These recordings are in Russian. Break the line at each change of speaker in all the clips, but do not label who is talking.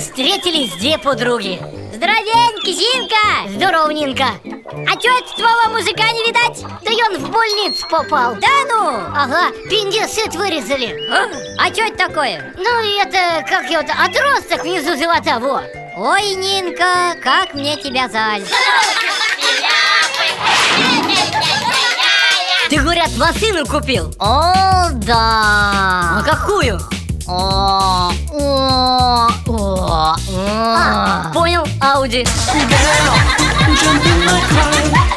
Встретились две подруги
Здоровеньки, Зинка!
Здорово, Нинка
А чё это твоего мужика не видать?
Да он в больницу попал
Да ну!
Ага, пендицит вырезали
А, а чё это такое?
Ну, это, как его то отросток внизу живота, во
Ой, Нинка, как мне тебя жаль
Ты, говорят, машину купил?
О, да
А какую?
О, о, о,
А, понял, Ауди
Jump in my car and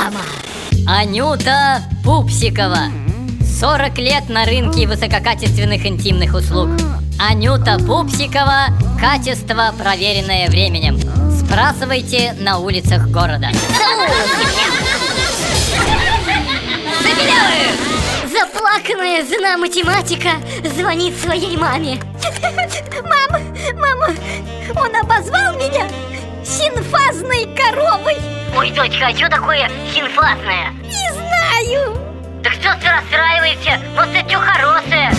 Реклама
Анюта Пупсикова. 40 лет на рынке высококачественных интимных услуг. Анюта Пупсикова. Качество, проверенное временем. Спрашивайте на улицах города.
Заплаканная жена математика звонит своей маме Ой, дочка, а что такое синфазное?
Не знаю
Да что ты расстраиваешься? Вот это что хорошее.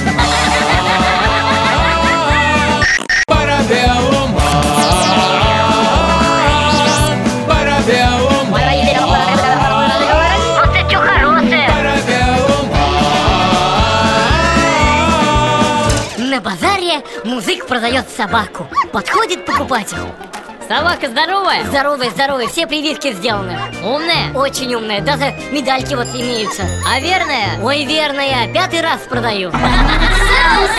На базаре музык продает собаку Подходит покупатель
Собака здоровая?
Здоровая, здоровая, все прививки сделаны
Умная?
Очень умная, даже медальки вот имеются
А верная?
Ой, верная, пятый раз продаю
Соус,